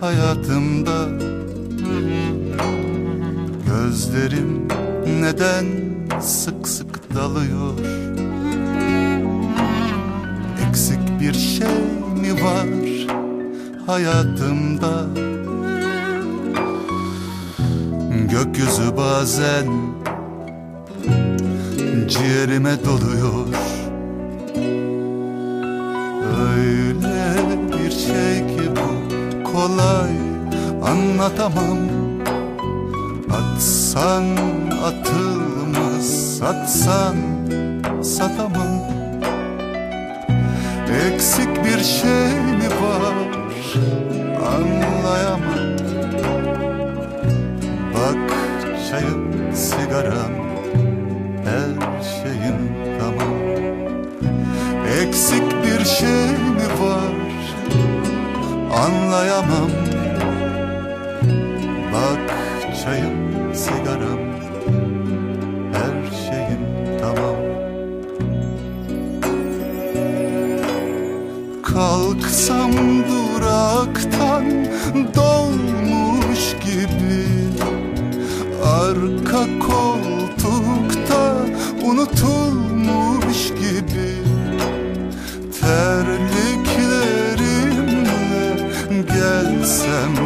hayatımda Gözlerim neden sık sık dalıyor? Eksik bir şey mi var hayatımda? Gökyüzü bazen ciğerime doluyor. Öyle bir şey ki kolay anlatamam. Atsan atılmaz satsan satamam. Eksik bir şey mi var? Anlayamam. Bak çayım sigaram anlayamam. Bak çayım sigaram her şeyim tamam. Kalksam duraktan dolmuş gibi Arka koltukta unutulmuş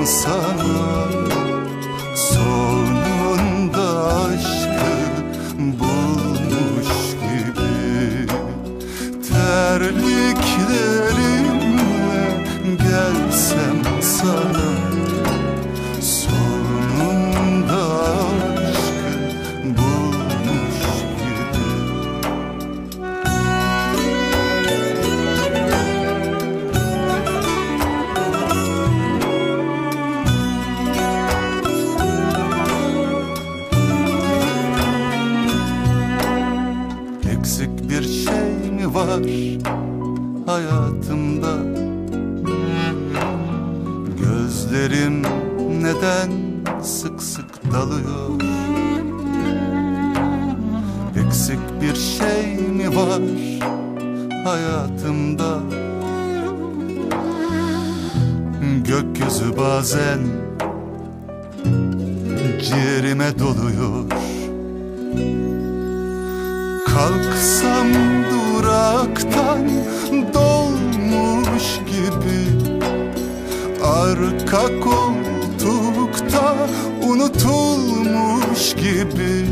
sana. Sonunda aşkı bulmuş gibi Terliklerimle gelsem sana var hayatımda. Gözlerim neden sık sık dalıyor? Eksik bir şey mi var hayatımda? Gökyüzü bazen ciğerime doluyor. Kalksam topraktan dolmuş gibi Arka koltukta unutulmuş gibi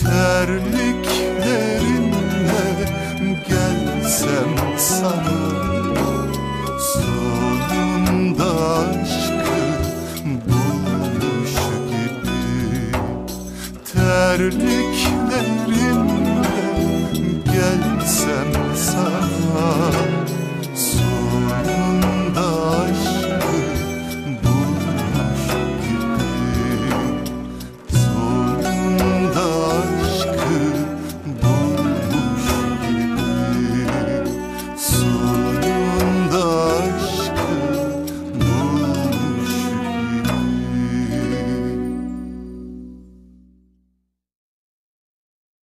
Terliklerinle gelsem sana Sonunda aşkı bulmuş gibi Terlik